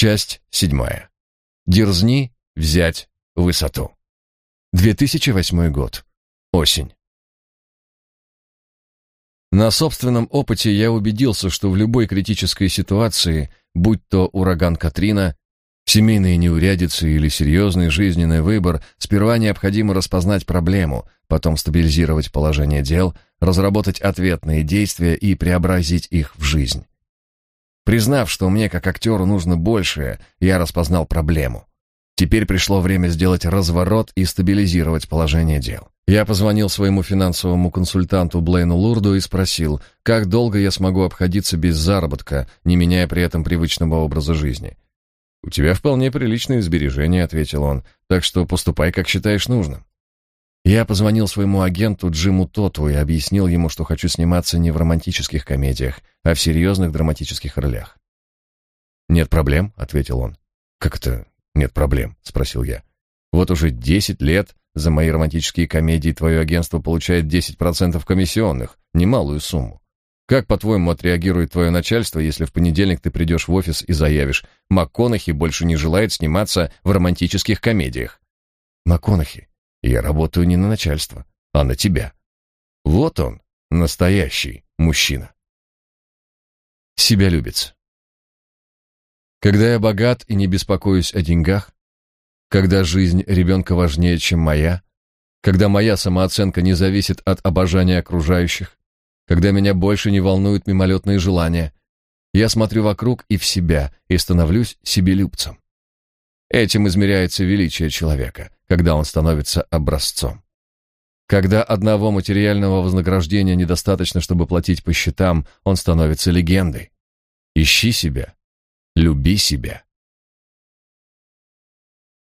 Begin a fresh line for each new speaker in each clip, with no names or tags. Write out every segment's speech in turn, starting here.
Часть седьмая. Дерзни взять высоту. 2008 год. Осень. На собственном опыте я убедился, что в любой критической ситуации, будь то ураган Катрина, семейные неурядицы или серьезный жизненный выбор, сперва необходимо распознать проблему, потом стабилизировать положение дел, разработать ответные действия и преобразить их в жизнь. Признав, что мне как актеру нужно большее, я распознал проблему. Теперь пришло время сделать разворот и стабилизировать положение дел. Я позвонил своему финансовому консультанту Блейну Лурду и спросил, как долго я смогу обходиться без заработка, не меняя при этом привычного образа жизни. «У тебя вполне приличные сбережения», — ответил он, «так что поступай, как считаешь нужным». Я позвонил своему агенту Джиму Тоту и объяснил ему, что хочу сниматься не в романтических комедиях, а в серьезных драматических ролях. «Нет проблем», — ответил он. «Как это нет проблем?» — спросил я. «Вот уже десять лет за мои романтические комедии твое агентство получает 10% комиссионных, немалую сумму. Как, по-твоему, отреагирует твое начальство, если в понедельник ты придешь в офис и заявишь, МакКонахи больше не желает сниматься в романтических комедиях? МакКонахи, я работаю не на начальство, а на тебя. Вот он, настоящий мужчина. Себя любит. Когда я богат и не беспокоюсь о деньгах, когда жизнь ребенка важнее, чем моя, когда моя самооценка не зависит от обожания окружающих, когда меня больше не волнуют мимолетные желания, я смотрю вокруг и в себя и становлюсь себелюбцем. Этим измеряется величие человека, когда он становится образцом. Когда одного материального вознаграждения недостаточно, чтобы платить по счетам, он становится легендой. Ищи себя, люби себя.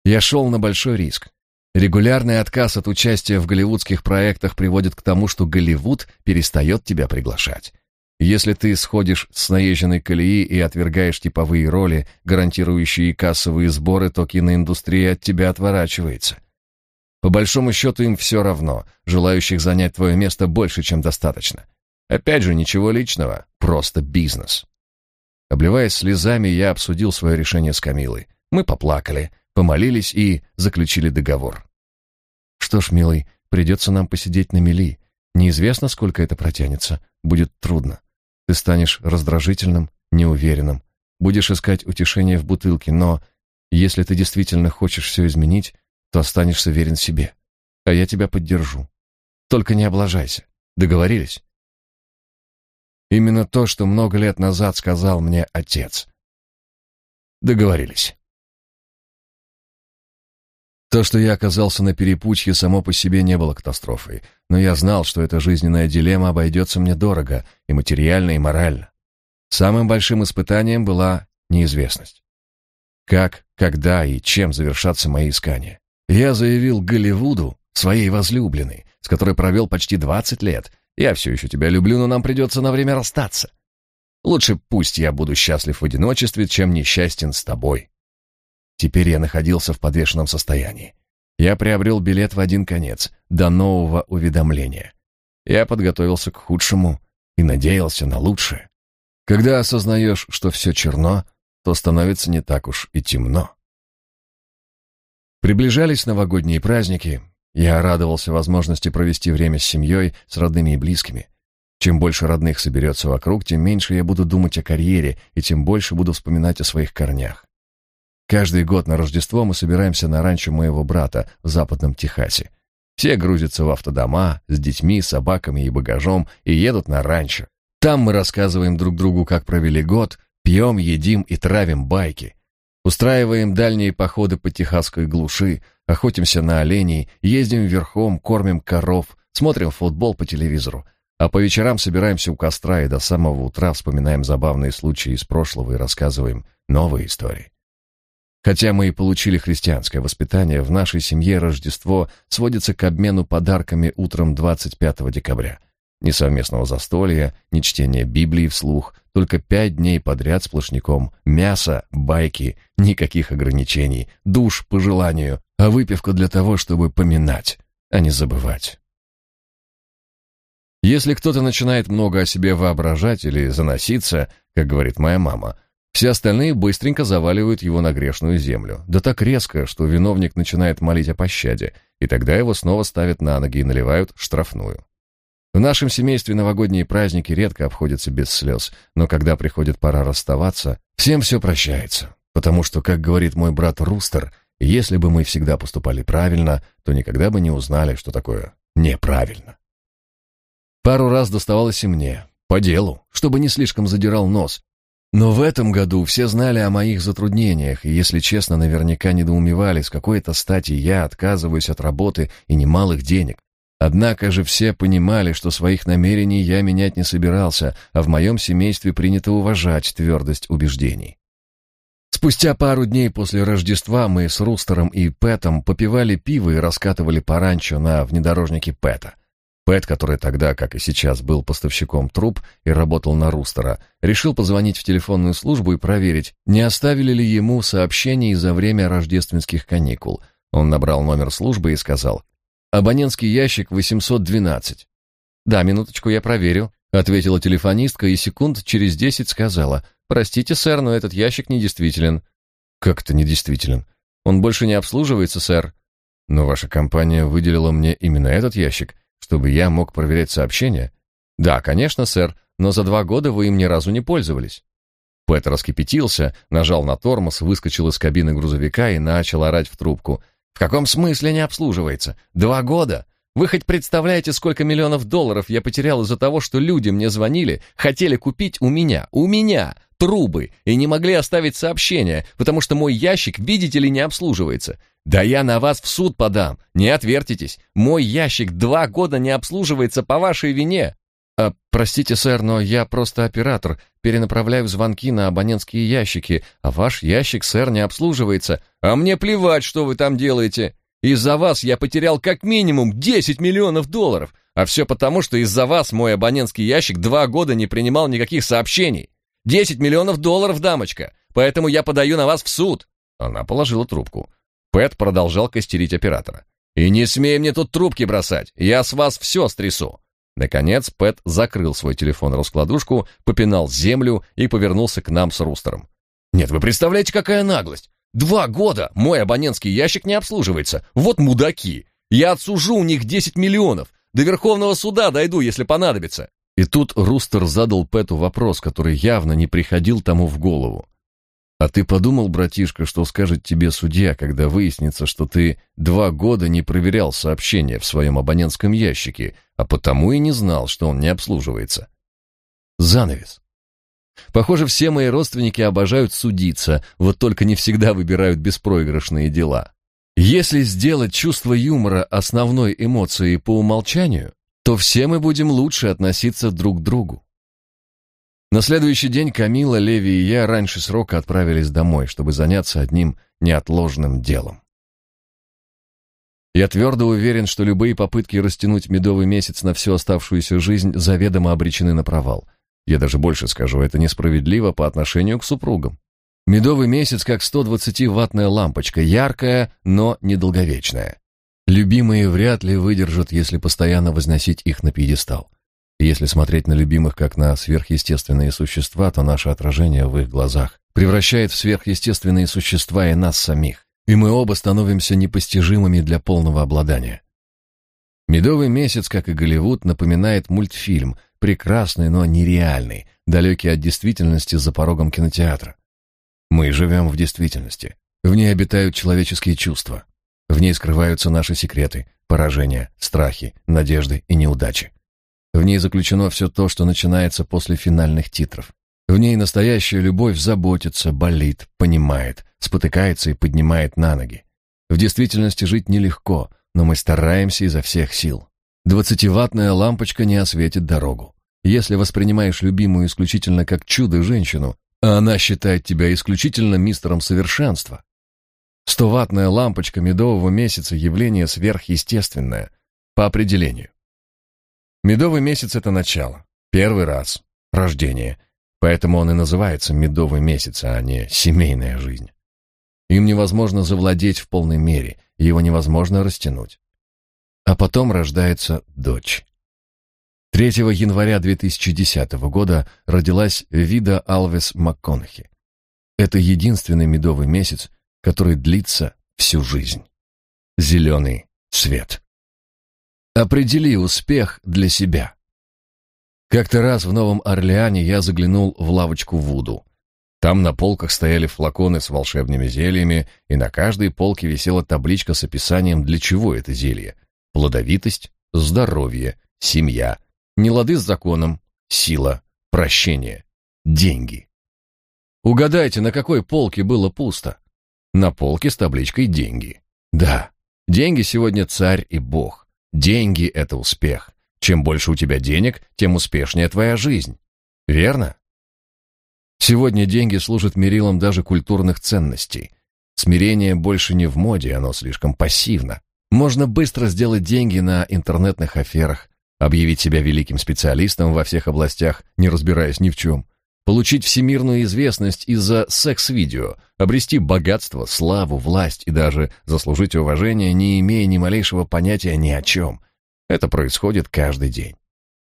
Я шел на большой риск. Регулярный отказ от участия в голливудских проектах приводит к тому, что Голливуд перестает тебя приглашать. Если ты сходишь с наезженной колеи и отвергаешь типовые роли, гарантирующие кассовые сборы, то киноиндустрия от тебя отворачивается. По большому счету им все равно, желающих занять твое место больше, чем достаточно. Опять же, ничего личного, просто бизнес. Обливаясь слезами, я обсудил свое решение с Камилой. Мы поплакали, помолились и заключили договор. Что ж, милый, придется нам посидеть на мели. Неизвестно, сколько это протянется. Будет трудно. Ты станешь раздражительным, неуверенным. Будешь искать утешение в бутылке, но если ты действительно хочешь все изменить, то останешься верен себе. А я тебя поддержу. Только не облажайся. Договорились? Именно то, что много лет назад сказал мне отец. Договорились. То, что я оказался на перепутье, само по себе не было катастрофой, но я знал, что эта жизненная дилемма обойдется мне дорого, и материально, и морально. Самым большим испытанием была неизвестность. Как, когда и чем завершатся мои искания. Я заявил Голливуду, своей возлюбленной, с которой провел почти 20 лет, я все еще тебя люблю, но нам придется на время расстаться. Лучше пусть я буду счастлив в одиночестве, чем несчастен с тобой. Теперь я находился в подвешенном состоянии. Я приобрел билет в один конец, до нового уведомления. Я подготовился к худшему и надеялся на лучшее. Когда осознаешь, что все черно, то становится не так уж и темно. Приближались новогодние праздники. Я радовался возможности провести время с семьей, с родными и близкими. Чем больше родных соберется вокруг, тем меньше я буду думать о карьере и тем больше буду вспоминать о своих корнях. Каждый год на Рождество мы собираемся на ранчо моего брата в западном Техасе. Все грузятся в автодома с детьми, собаками и багажом и едут на ранчо. Там мы рассказываем друг другу, как провели год, пьем, едим и травим байки. Устраиваем дальние походы по техасской глуши, охотимся на оленей, ездим верхом, кормим коров, смотрим футбол по телевизору. А по вечерам собираемся у костра и до самого утра вспоминаем забавные случаи из прошлого и рассказываем новые истории. Хотя мы и получили христианское воспитание, в нашей семье Рождество сводится к обмену подарками утром 25 декабря. Ни совместного застолья, ни чтения Библии вслух, только пять дней подряд сплошняком. Мясо, байки, никаких ограничений, душ по желанию, а выпивка для того, чтобы поминать, а не забывать. Если кто-то начинает много о себе воображать или заноситься, как говорит моя мама, Все остальные быстренько заваливают его на грешную землю. Да так резко, что виновник начинает молить о пощаде, и тогда его снова ставят на ноги и наливают штрафную. В нашем семействе новогодние праздники редко обходятся без слез, но когда приходит пора расставаться, всем все прощается. Потому что, как говорит мой брат Рустер, если бы мы всегда поступали правильно, то никогда бы не узнали, что такое неправильно. Пару раз доставалось и мне, по делу, чтобы не слишком задирал нос, но в этом году все знали о моих затруднениях, и, если честно, наверняка недоумевали, с какой-то стати я отказываюсь от работы и немалых денег. Однако же все понимали, что своих намерений я менять не собирался, а в моем семействе принято уважать твердость убеждений. Спустя пару дней после Рождества мы с Рустером и Пэтом попивали пиво и раскатывали по ранчо на внедорожнике Пэта. Пэт, который тогда, как и сейчас, был поставщиком труб и работал на Рустера, решил позвонить в телефонную службу и проверить, не оставили ли ему сообщений за время рождественских каникул. Он набрал номер службы и сказал «Абонентский ящик 812». «Да, минуточку, я проверю», — ответила телефонистка и секунд через десять сказала «Простите, сэр, но этот ящик недействителен». «Как это недействителен? Он больше не обслуживается, сэр». «Но ваша компания выделила мне именно этот ящик» Чтобы я мог проверять сообщения? Да, конечно, сэр, но за два года вы им ни разу не пользовались. Пэт раскипятился, нажал на тормоз, выскочил из кабины грузовика и начал орать в трубку. «В каком смысле не обслуживается? Два года? Вы хоть представляете, сколько миллионов долларов я потерял из-за того, что люди мне звонили, хотели купить у меня, у меня, трубы, и не могли оставить сообщения, потому что мой ящик, видите ли, не обслуживается. Да я на вас в суд подам, не отвертитесь. Мой ящик два года не обслуживается по вашей вине. А, простите, сэр, но я просто оператор, перенаправляю звонки на абонентские ящики, а ваш ящик, сэр, не обслуживается. А мне плевать, что вы там делаете. Из-за вас я потерял как минимум 10 миллионов долларов, а все потому, что из-за вас мой абонентский ящик два года не принимал никаких сообщений. 10 миллионов долларов, дамочка, поэтому я подаю на вас в суд. Она положила трубку. Пэт продолжал костерить оператора. «И не смей мне тут трубки бросать, я с вас все стрясу». Наконец Пэт закрыл свой телефон-раскладушку, попинал землю и повернулся к нам с Рустером. «Нет, вы представляете, какая наглость! Два года мой абонентский ящик не обслуживается. Вот мудаки! Я отсужу у них 10 миллионов. До Верховного суда дойду, если понадобится». И тут Рустер задал Пэту вопрос, который явно не приходил тому в голову. А ты подумал, братишка, что скажет тебе судья, когда выяснится, что ты два года не проверял сообщения в своем абонентском ящике, а потому и не знал, что он не обслуживается? Занавес. Похоже, все мои родственники обожают судиться, вот только не всегда выбирают беспроигрышные дела. Если сделать чувство юмора основной эмоцией по умолчанию, то все мы будем лучше относиться друг к другу. На следующий день Камила, Леви и я раньше срока отправились домой, чтобы заняться одним неотложным делом. Я твердо уверен, что любые попытки растянуть медовый месяц на всю оставшуюся жизнь заведомо обречены на провал. Я даже больше скажу, это несправедливо по отношению к супругам. Медовый месяц как 120-ваттная лампочка, яркая, но недолговечная. Любимые вряд ли выдержат, если постоянно возносить их на пьедестал. Если смотреть на любимых как на сверхъестественные существа, то наше отражение в их глазах превращает в сверхъестественные существа и нас самих, и мы оба становимся непостижимыми для полного обладания. «Медовый месяц», как и Голливуд, напоминает мультфильм, прекрасный, но нереальный, далекий от действительности за порогом кинотеатра. Мы живем в действительности. В ней обитают человеческие чувства. В ней скрываются наши секреты, поражения, страхи, надежды и неудачи. В ней заключено все то, что начинается после финальных титров. В ней настоящая любовь заботится, болит, понимает, спотыкается и поднимает на ноги. В действительности жить нелегко, но мы стараемся изо всех сил. Двадцативаттная лампочка не осветит дорогу. Если воспринимаешь любимую исключительно как чудо-женщину, а она считает тебя исключительно мистером совершенства. Стоваттная лампочка медового месяца — явление сверхъестественное, по определению. Медовый месяц — это начало, первый раз, рождение. Поэтому он и называется медовый месяц, а не семейная жизнь. Им невозможно завладеть в полной мере, его невозможно растянуть. А потом рождается дочь. 3 января 2010 года родилась Вида Алвес МакКонахи. Это единственный медовый месяц, который длится всю жизнь. Зеленый цвет. Определи успех для себя. Как-то раз в Новом Орлеане я заглянул в лавочку Вуду. Там на полках стояли флаконы с волшебными зельями, и на каждой полке висела табличка с описанием, для чего это зелье. Плодовитость, здоровье, семья, нелады с законом, сила, прощение, деньги. Угадайте, на какой полке было пусто? На полке с табличкой «Деньги». Да, деньги сегодня царь и бог. Деньги — это успех. Чем больше у тебя денег, тем успешнее твоя жизнь. Верно? Сегодня деньги служат мерилом даже культурных ценностей. Смирение больше не в моде, оно слишком пассивно. Можно быстро сделать деньги на интернетных аферах, объявить себя великим специалистом во всех областях, не разбираясь ни в чем, получить всемирную известность из-за секс-видео, обрести богатство, славу, власть и даже заслужить уважение, не имея ни малейшего понятия ни о чем. Это происходит каждый день.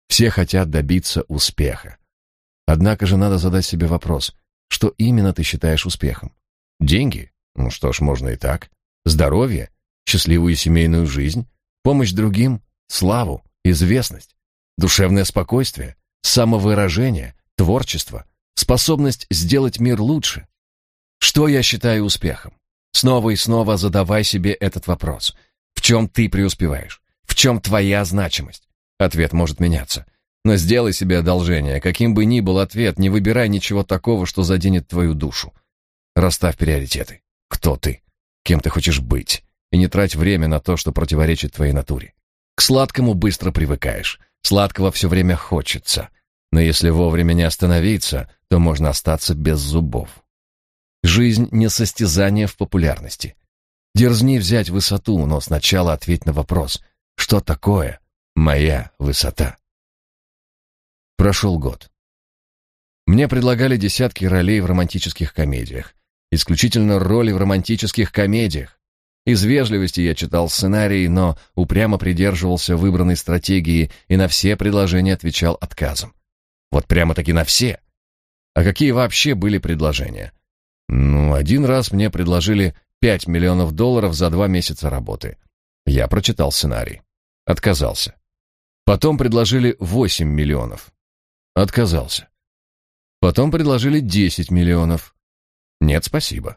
Все хотят добиться успеха. Однако же надо задать себе вопрос, что именно ты считаешь успехом? Деньги? Ну что ж, можно и так. Здоровье? Счастливую семейную жизнь? Помощь другим? Славу? Известность? Душевное спокойствие? Самовыражение? Творчество? Способность сделать мир лучше? Что я считаю успехом? Снова и снова задавай себе этот вопрос. В чем ты преуспеваешь? В чем твоя значимость? Ответ может меняться. Но сделай себе одолжение, каким бы ни был ответ, не выбирай ничего такого, что заденет твою душу. Расставь приоритеты. Кто ты? Кем ты хочешь быть? И не трать время на то, что противоречит твоей натуре. К сладкому быстро привыкаешь. Сладкого все время хочется. Но если вовремя не остановиться, то можно остаться без зубов. Жизнь не состязание в популярности. Дерзни взять высоту, но сначала ответь на вопрос, что такое моя высота? Прошел год. Мне предлагали десятки ролей в романтических комедиях. Исключительно роли в романтических комедиях. Из вежливости я читал сценарий, но упрямо придерживался выбранной стратегии и на все предложения отвечал отказом. Вот прямо-таки на все. А какие вообще были предложения? Ну, один раз мне предложили 5 миллионов долларов за два месяца работы. Я прочитал сценарий. Отказался. Потом предложили 8 миллионов. Отказался. Потом предложили 10 миллионов. Нет, спасибо.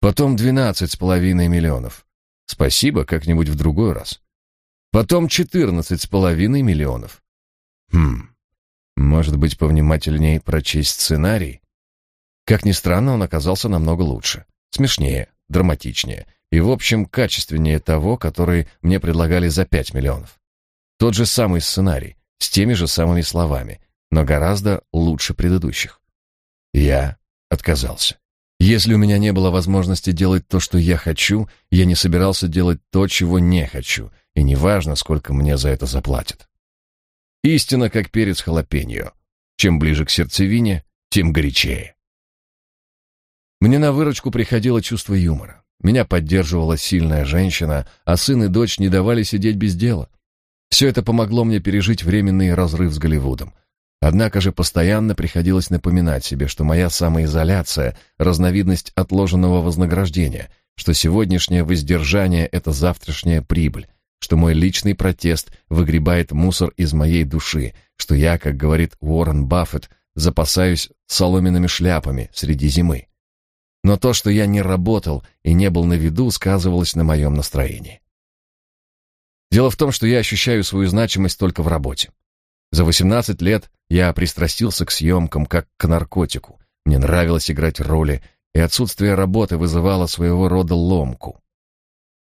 Потом двенадцать с половиной миллионов. Спасибо, как-нибудь в другой раз. Потом четырнадцать с половиной миллионов. Хм, может быть, повнимательнее прочесть сценарий? Как ни странно, он оказался намного лучше. Смешнее, драматичнее и, в общем, качественнее того, который мне предлагали за пять миллионов. Тот же самый сценарий, с теми же самыми словами, но гораздо лучше предыдущих. Я отказался. Если у меня не было возможности делать то, что я хочу, я не собирался делать то, чего не хочу, и неважно, сколько мне за это заплатят. Истина, как перец халапеньо. Чем ближе к сердцевине, тем горячее. Мне на выручку приходило чувство юмора. Меня поддерживала сильная женщина, а сын и дочь не давали сидеть без дела. Все это помогло мне пережить временный разрыв с Голливудом. Однако же постоянно приходилось напоминать себе, что моя самоизоляция — разновидность отложенного вознаграждения, что сегодняшнее воздержание — это завтрашняя прибыль, что мой личный протест выгребает мусор из моей души, что я, как говорит Уоррен Баффет, запасаюсь соломенными шляпами среди зимы. Но то, что я не работал и не был на виду, сказывалось на моем настроении. Дело в том, что я ощущаю свою значимость только в работе. За 18 лет я пристрастился к съемкам как к наркотику. Мне нравилось играть роли, и отсутствие работы вызывало своего рода ломку.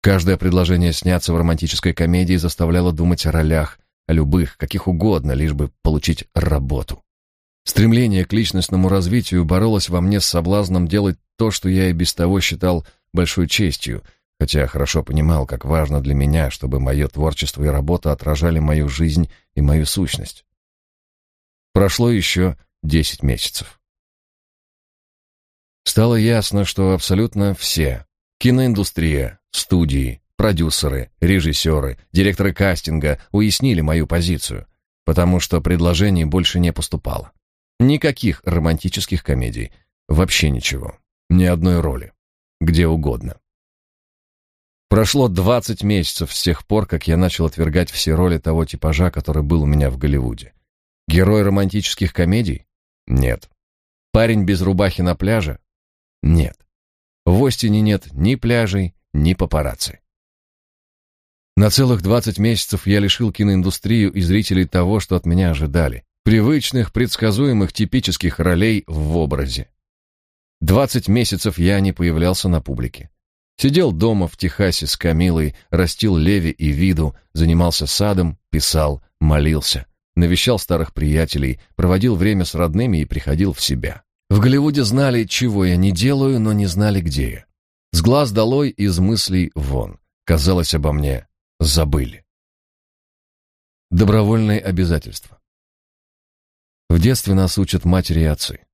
Каждое предложение сняться в романтической комедии заставляло думать о ролях, о любых, каких угодно, лишь бы получить работу. Стремление к личностному развитию боролось во мне с соблазном делать то, что я и без того считал большой честью, хотя хорошо понимал, как важно для меня, чтобы мое творчество и работа отражали мою жизнь и мою сущность. Прошло еще десять месяцев. Стало ясно, что абсолютно все — киноиндустрия, студии, продюсеры, режиссеры, директоры кастинга — уяснили мою позицию, потому что предложений больше не поступало. Никаких романтических комедий, вообще ничего. Ни одной роли. Где угодно. Прошло 20 месяцев с тех пор, как я начал отвергать все роли того типажа, который был у меня в Голливуде. Герой романтических комедий? Нет. Парень без рубахи на пляже? Нет. В Остине нет ни пляжей, ни папарацци. На целых 20 месяцев я лишил киноиндустрию и зрителей того, что от меня ожидали. Привычных, предсказуемых, типических ролей в образе. 20 месяцев я не появлялся на публике. Сидел дома в Техасе с Камилой, растил Леви и Виду, занимался садом, писал, молился, навещал старых приятелей, проводил время с родными и приходил в себя. В Голливуде знали, чего я не делаю, но не знали, где я. С глаз долой, из мыслей вон. Казалось, обо мне забыли. Добровольные обязательства. В детстве нас учат матери и отцы.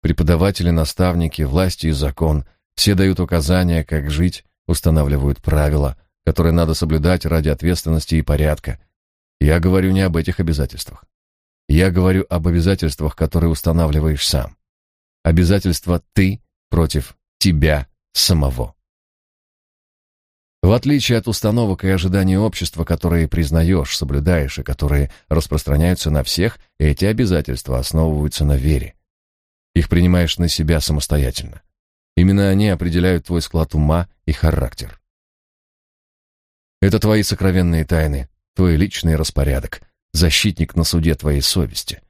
Преподаватели, наставники, власти и закон все дают указания, как жить, устанавливают правила, которые надо соблюдать ради ответственности и порядка. Я говорю не об этих обязательствах. Я говорю об обязательствах, которые устанавливаешь сам. Обязательства ты против тебя самого. В отличие от установок и ожиданий общества, которые признаешь, соблюдаешь и которые распространяются на всех, эти обязательства основываются на вере. Их принимаешь на себя самостоятельно. Именно они определяют твой склад ума и характер. Это твои сокровенные тайны, твой личный распорядок, защитник на суде твоей совести.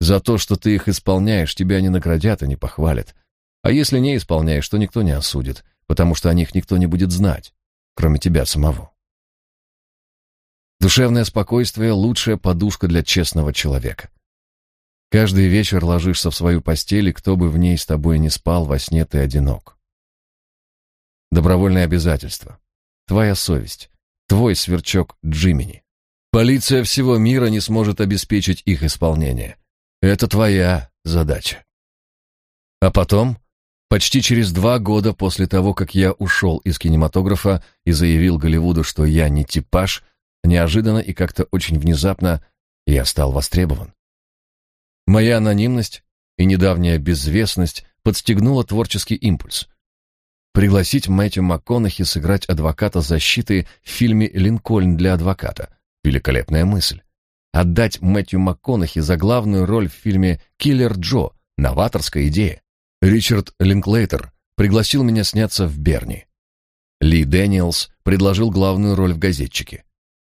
За то, что ты их исполняешь, тебя не наградят и не похвалят. А если не исполняешь, то никто не осудит, потому что о них никто не будет знать, кроме тебя самого. Душевное спокойствие — лучшая подушка для честного человека. Каждый вечер ложишься в свою постель, и кто бы в ней с тобой не спал, во сне ты одинок. Добровольное обязательство. Твоя совесть. Твой сверчок Джимини. Полиция всего мира не сможет обеспечить их исполнение. Это твоя задача. А потом, почти через два года после того, как я ушел из кинематографа и заявил Голливуду, что я не типаж, неожиданно и как-то очень внезапно я стал востребован. Моя анонимность и недавняя безвестность подстегнула творческий импульс. Пригласить Мэтью МакКонахи сыграть адвоката защиты в фильме «Линкольн для адвоката» — великолепная мысль. Отдать Мэтью МакКонахи за главную роль в фильме «Киллер Джо» — новаторская идея. Ричард Линклейтер пригласил меня сняться в «Берни». Ли Дэниелс предложил главную роль в «Газетчике».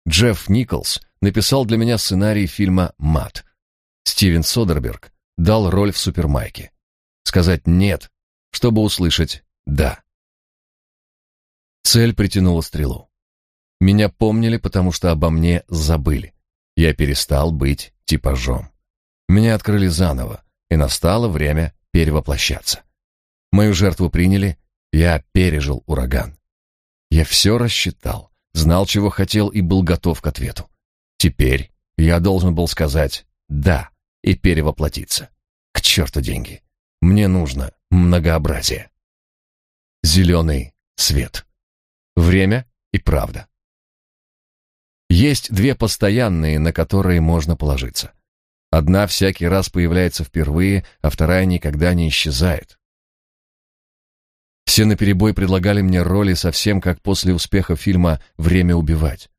Джефф Николс написал для меня сценарий фильма «Мад», Стивен Содерберг дал роль в «Супер Майке». Сказать «нет», чтобы услышать «да». Цель притянула стрелу. Меня помнили, потому что обо мне забыли. Я перестал быть типажом. Меня открыли заново, и настало время перевоплощаться. Мою жертву приняли, я пережил ураган. Я все рассчитал, знал, чего хотел и был готов к ответу. Теперь я должен был сказать «да» и перевоплотиться. К черту деньги. Мне нужно многообразие. Зеленый свет. Время и правда. Есть две постоянные, на которые можно положиться. Одна всякий раз появляется впервые, а вторая никогда не исчезает. Все наперебой предлагали мне роли совсем как после успеха фильма «Время убивать».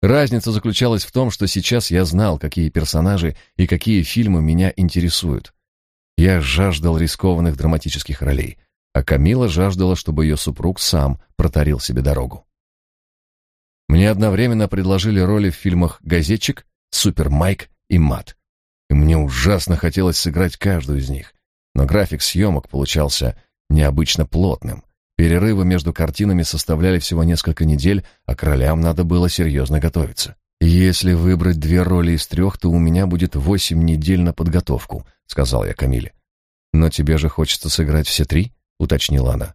Разница заключалась в том, что сейчас я знал, какие персонажи и какие фильмы меня интересуют. Я жаждал рискованных драматических ролей, а Камила жаждала, чтобы ее супруг сам протарил себе дорогу. Мне одновременно предложили роли в фильмах «Газетчик», «Супер Майк» и «Мат». И мне ужасно хотелось сыграть каждую из них, но график съемок получался необычно плотным, Перерывы между картинами составляли всего несколько недель, а королям надо было серьезно готовиться. «Если выбрать две роли из трех, то у меня будет восемь недель на подготовку», — сказал я Камиле. «Но тебе же хочется сыграть все три?» — уточнила она.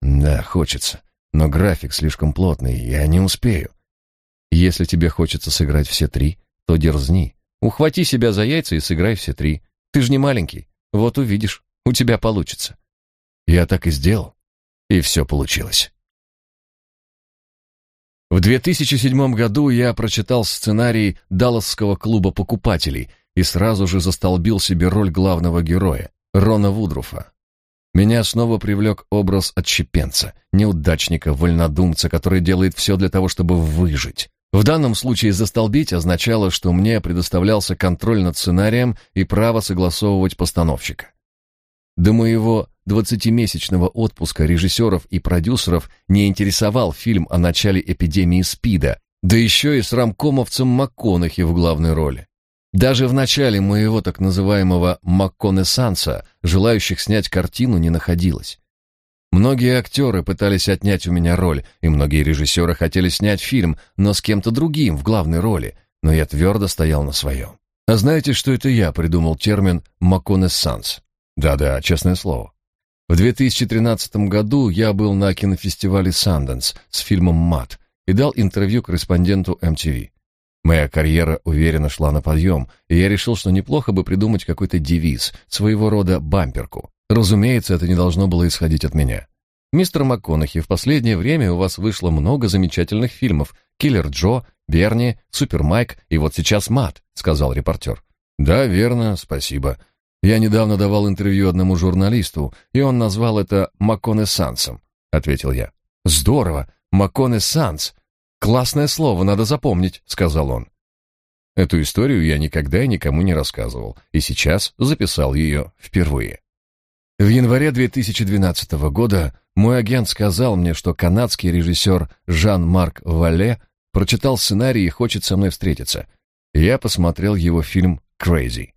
«Да, хочется. Но график слишком плотный, я не успею». «Если тебе хочется сыграть все три, то дерзни. Ухвати себя за яйца и сыграй все три. Ты же не маленький. Вот увидишь, у тебя получится». Я так и сделал. И все получилось. В 2007 году я прочитал сценарий Далласского клуба покупателей и сразу же застолбил себе роль главного героя, Рона Вудруфа. Меня снова привлек образ отщепенца, неудачника, вольнодумца, который делает все для того, чтобы выжить. В данном случае застолбить означало, что мне предоставлялся контроль над сценарием и право согласовывать постановщика. До моего двадцатимесячного отпуска режиссеров и продюсеров не интересовал фильм о начале эпидемии СПИДа, да еще и с рамкомовцем МакКонахи в главной роли. Даже в начале моего так называемого «макконессанса» желающих снять картину не находилось. Многие актеры пытались отнять у меня роль, и многие режиссеры хотели снять фильм, но с кем-то другим в главной роли, но я твердо стоял на своем. А знаете, что это я придумал термин «макконессанс»? Да-да, честное слово. В 2013 году я был на кинофестивале Sundance с фильмом «Мат» и дал интервью корреспонденту MTV. Моя карьера уверенно шла на подъем, и я решил, что неплохо бы придумать какой-то девиз, своего рода бамперку. Разумеется, это не должно было исходить от меня. Мистер МакКонахи, в последнее время у вас вышло много замечательных фильмов: Киллер Джо, Берни, Супер Майк и вот сейчас Мат, сказал репортер. Да, верно, спасибо. Я недавно давал интервью одному журналисту, и он назвал это Макконессансом, ответил я. Здорово, Макконессанс. Классное слово, надо запомнить, сказал он. Эту историю я никогда и никому не рассказывал, и сейчас записал ее впервые. В январе 2012 года мой агент сказал мне, что канадский режиссер Жан-Марк Вале прочитал сценарий и хочет со мной встретиться. Я посмотрел его фильм «Crazy»,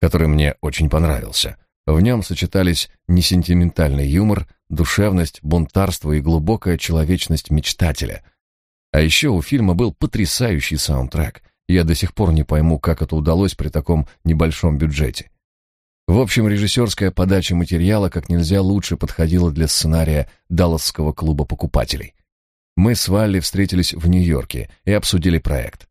который мне очень понравился. В нем сочетались несентиментальный юмор, душевность, бунтарство и глубокая человечность мечтателя, а еще у фильма был потрясающий саундтрек. Я до сих пор не пойму, как это удалось при таком небольшом бюджете. В общем, режиссерская подача материала как нельзя лучше подходила для сценария Далласского клуба покупателей. Мы с Валли встретились в Нью-Йорке и обсудили проект.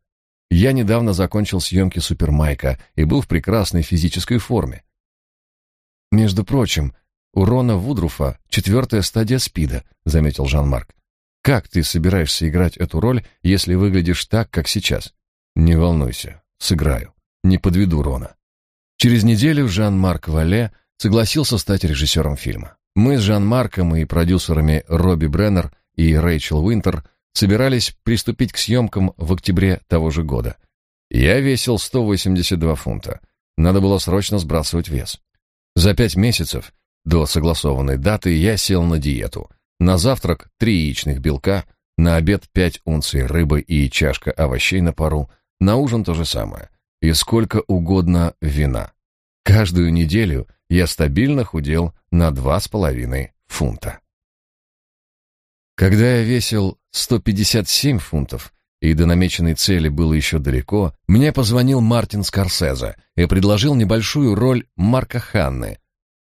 Я недавно закончил съемки Супермайка и был в прекрасной физической форме. Между прочим, у Рона Вудруфа четвертая стадия СПИДа, заметил Жан-Марк. Как ты собираешься играть эту роль, если выглядишь так, как сейчас? Не волнуйся, сыграю. Не подведу Рона. Через неделю Жан-Марк Вале согласился стать режиссером фильма. Мы с Жан-Марком и продюсерами Робби Бреннер и Рэйчел Уинтер собирались приступить к съемкам в октябре того же года. Я весил 182 фунта. Надо было срочно сбрасывать вес. За пять месяцев до согласованной даты я сел на диету – на завтрак три яичных белка, на обед пять унций рыбы и чашка овощей на пару, на ужин то же самое. И сколько угодно вина. Каждую неделю я стабильно худел на два с половиной фунта. Когда я весил 157 фунтов, и до намеченной цели было еще далеко, мне позвонил Мартин Скорсезе и предложил небольшую роль Марка Ханны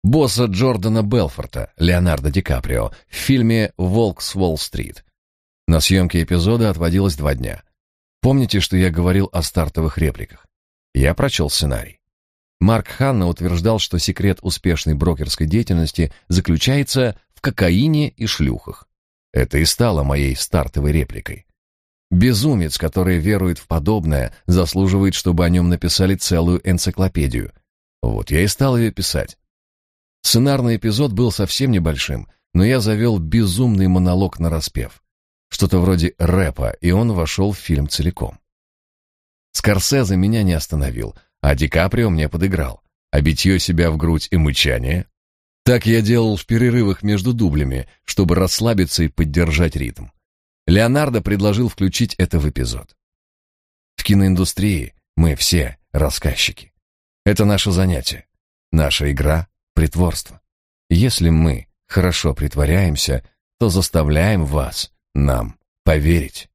босса Джордана Белфорта, Леонардо Ди Каприо, в фильме «Волк с Уолл-стрит». На съемки эпизода отводилось два дня. Помните, что я говорил о стартовых репликах? Я прочел сценарий. Марк Ханна утверждал, что секрет успешной брокерской деятельности заключается в кокаине и шлюхах. Это и стало моей стартовой репликой. Безумец, который верует в подобное, заслуживает, чтобы о нем написали целую энциклопедию. Вот я и стал ее писать. Сценарный эпизод был совсем небольшим, но я завел безумный монолог на распев. Что-то вроде рэпа, и он вошел в фильм целиком. Скорсезе меня не остановил, а Ди Каприо мне подыграл. А себя в грудь и мычание? Так я делал в перерывах между дублями, чтобы расслабиться и поддержать ритм. Леонардо предложил включить это в эпизод. В киноиндустрии мы все рассказчики. Это наше занятие, наша игра притворство. Если мы хорошо притворяемся, то заставляем вас нам поверить.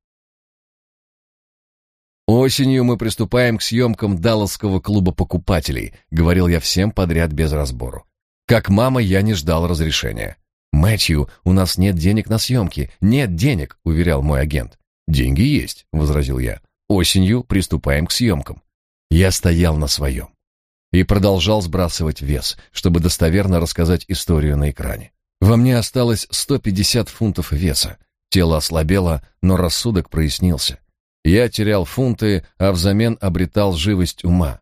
Осенью мы приступаем к съемкам Далласского клуба покупателей, говорил я всем подряд без разбору. Как мама, я не ждал разрешения. Мэтью, у нас нет денег на съемки. Нет денег, уверял мой агент. Деньги есть, возразил я. Осенью приступаем к съемкам. Я стоял на своем и продолжал сбрасывать вес, чтобы достоверно рассказать историю на экране. Во мне осталось 150 фунтов веса. Тело ослабело, но рассудок прояснился. Я терял фунты, а взамен обретал живость ума.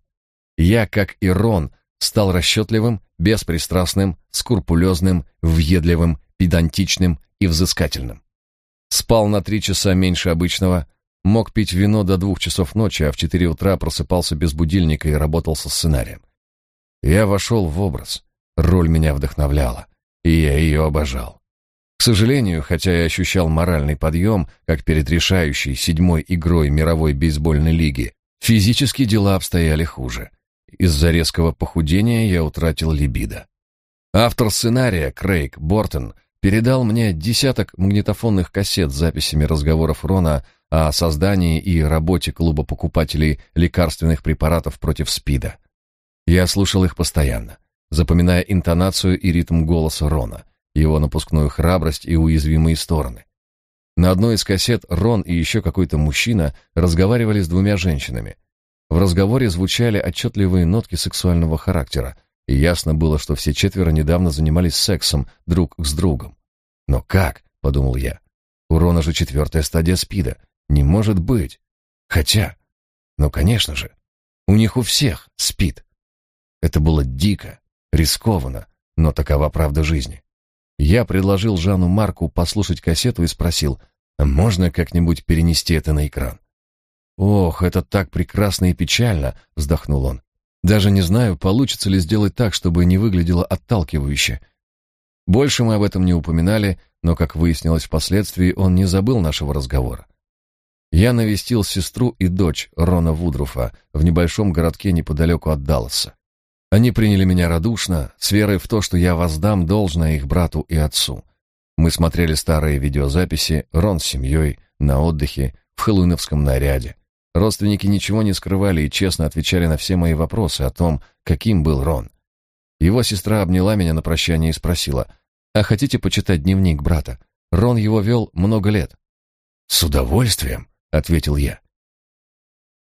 Я, как и Рон, стал расчетливым, беспристрастным, скрупулезным, въедливым, педантичным и взыскательным. Спал на три часа меньше обычного, мог пить вино до двух часов ночи, а в четыре утра просыпался без будильника и работал со сценарием. Я вошел в образ, роль меня вдохновляла, и я ее обожал. К сожалению, хотя я ощущал моральный подъем, как перед решающей седьмой игрой мировой бейсбольной лиги, физически дела обстояли хуже. Из-за резкого похудения я утратил либидо. Автор сценария, Крейг Бортон, передал мне десяток магнитофонных кассет с записями разговоров Рона о создании и работе клуба покупателей лекарственных препаратов против СПИДа. Я слушал их постоянно, запоминая интонацию и ритм голоса Рона, его напускную храбрость и уязвимые стороны. На одной из кассет Рон и еще какой-то мужчина разговаривали с двумя женщинами. В разговоре звучали отчетливые нотки сексуального характера, и ясно было, что все четверо недавно занимались сексом друг с другом. «Но как?» — подумал я. «У Рона же четвертая стадия СПИДа. Не может быть. Хотя... Ну, конечно же. У них у всех СПИД». Это было дико, рискованно, но такова правда жизни. Я предложил Жану Марку послушать кассету и спросил, можно как-нибудь перенести это на экран. «Ох, это так прекрасно и печально», — вздохнул он. Даже не знаю, получится ли сделать так, чтобы не выглядело отталкивающе. Больше мы об этом не упоминали, но, как выяснилось впоследствии, он не забыл нашего разговора. Я навестил сестру и дочь Рона Вудруфа в небольшом городке неподалеку от Далласа. Они приняли меня радушно, с верой в то, что я воздам должное их брату и отцу. Мы смотрели старые видеозаписи, Рон с семьей, на отдыхе, в хэллоуиновском наряде. Родственники ничего не скрывали и честно отвечали на все мои вопросы о том, каким был Рон. Его сестра обняла меня на прощание и спросила, «А хотите почитать дневник брата? Рон его вел много лет». «С удовольствием», — ответил я.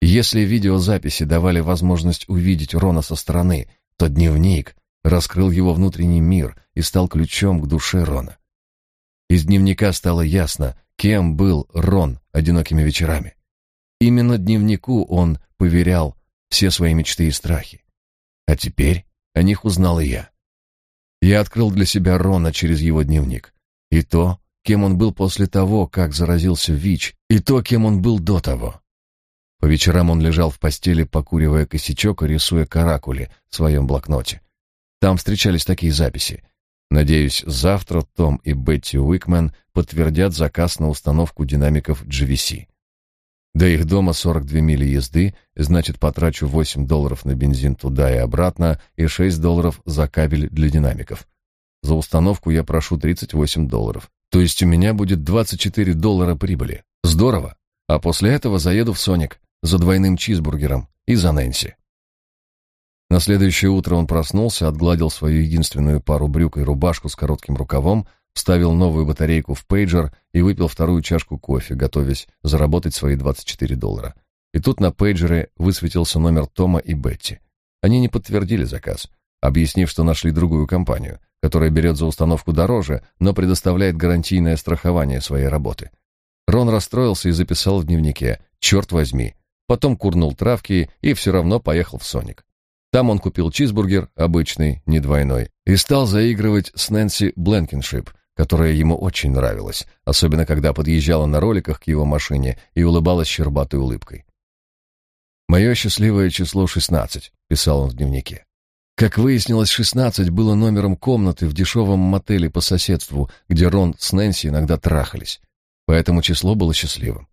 Если видеозаписи давали возможность увидеть Рона со стороны, то дневник раскрыл его внутренний мир и стал ключом к душе Рона. Из дневника стало ясно, кем был Рон одинокими вечерами. Именно дневнику он поверял все свои мечты и страхи. А теперь о них узнал и я. Я открыл для себя Рона через его дневник. И то, кем он был после того, как заразился ВИЧ, и то, кем он был до того. По вечерам он лежал в постели, покуривая косячок и рисуя каракули в своем блокноте. Там встречались такие записи. Надеюсь, завтра Том и Бетти Уикмен подтвердят заказ на установку динамиков GVC. До их дома 42 мили езды, значит, потрачу 8 долларов на бензин туда и обратно и 6 долларов за кабель для динамиков. За установку я прошу 38 долларов. То есть у меня будет 24 доллара прибыли. Здорово. А после этого заеду в Соник за двойным чизбургером и за Нэнси. На следующее утро он проснулся, отгладил свою единственную пару брюк и рубашку с коротким рукавом, вставил новую батарейку в пейджер и выпил вторую чашку кофе, готовясь заработать свои 24 доллара. И тут на пейджере высветился номер Тома и Бетти. Они не подтвердили заказ, объяснив, что нашли другую компанию, которая берет за установку дороже, но предоставляет гарантийное страхование своей работы. Рон расстроился и записал в дневнике «Черт возьми». Потом курнул травки и все равно поехал в Соник. Там он купил чизбургер, обычный, не двойной, и стал заигрывать с Нэнси Бленкиншип, которая ему очень нравилась, особенно когда подъезжала на роликах к его машине и улыбалась щербатой улыбкой. «Мое счастливое число шестнадцать», — писал он в дневнике. Как выяснилось, шестнадцать было номером комнаты в дешевом мотеле по соседству, где Рон с Нэнси иногда трахались. Поэтому число было счастливым.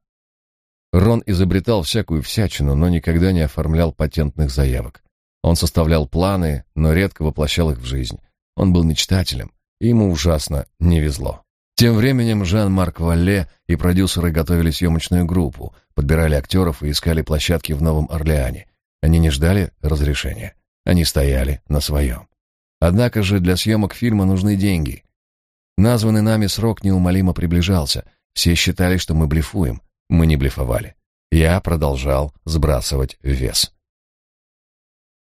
Рон изобретал всякую всячину, но никогда не оформлял патентных заявок. Он составлял планы, но редко воплощал их в жизнь. Он был мечтателем, ему ужасно не везло. Тем временем Жан-Марк Валле и продюсеры готовили съемочную группу, подбирали актеров и искали площадки в Новом Орлеане. Они не ждали разрешения. Они стояли на своем. Однако же для съемок фильма нужны деньги. Названный нами срок неумолимо приближался. Все считали, что мы блефуем. Мы не блефовали. Я продолжал сбрасывать вес.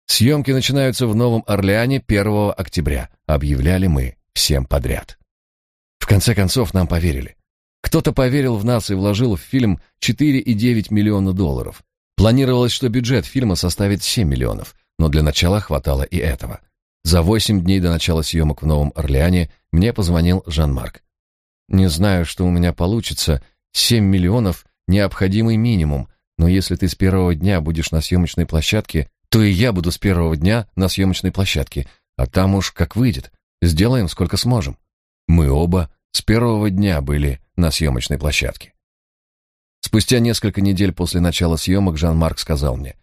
Съемки начинаются в Новом Орлеане 1 октября, объявляли мы всем подряд. В конце концов нам поверили. Кто-то поверил в нас и вложил в фильм 4,9 миллиона долларов. Планировалось, что бюджет фильма составит 7 миллионов, но для начала хватало и этого. За восемь дней до начала съемок в Новом Орлеане мне позвонил Жан-Марк. «Не знаю, что у меня получится. Семь миллионов — необходимый минимум, но если ты с первого дня будешь на съемочной площадке, то и я буду с первого дня на съемочной площадке, а там уж как выйдет. Сделаем сколько сможем». Мы оба с первого дня были на съемочной площадке. Спустя несколько недель после начала съемок Жан-Марк сказал мне,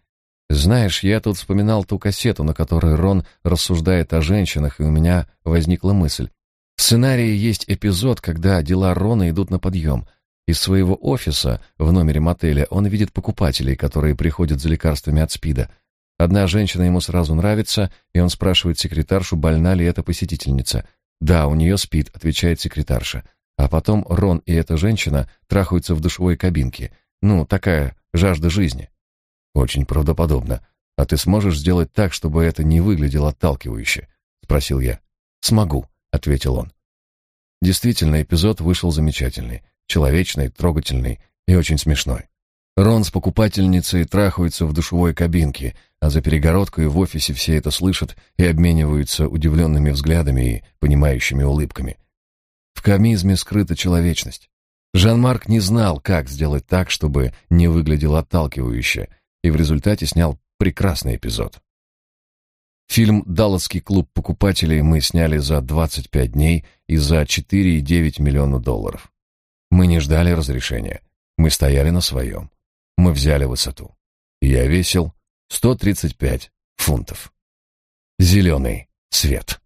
«Знаешь, я тут вспоминал ту кассету, на которой Рон рассуждает о женщинах, и у меня возникла мысль. В сценарии есть эпизод, когда дела Рона идут на подъем. Из своего офиса в номере мотеля он видит покупателей, которые приходят за лекарствами от СПИДа. Одна женщина ему сразу нравится, и он спрашивает секретаршу, больна ли эта посетительница. «Да, у нее СПИД», — отвечает секретарша. А потом Рон и эта женщина трахаются в душевой кабинке. Ну, такая жажда жизни. Очень правдоподобно. А ты сможешь сделать так, чтобы это не выглядело отталкивающе? спросил я. Смогу, ответил он. Действительно, эпизод вышел замечательный, человечный, трогательный и очень смешной. Рон с покупательницей трахаются в душевой кабинке, а за перегородкой в офисе все это слышат и обмениваются удивленными взглядами и понимающими улыбками. В комизме скрыта человечность. Жан-Марк не знал, как сделать так, чтобы не выглядело отталкивающе, и в результате снял прекрасный эпизод. Фильм «Далласский клуб покупателей» мы сняли за 25 дней и за 4,9 миллиона долларов. Мы не ждали разрешения. Мы стояли на своем. Мы взяли высоту. Я весил 135 фунтов. Зеленый цвет.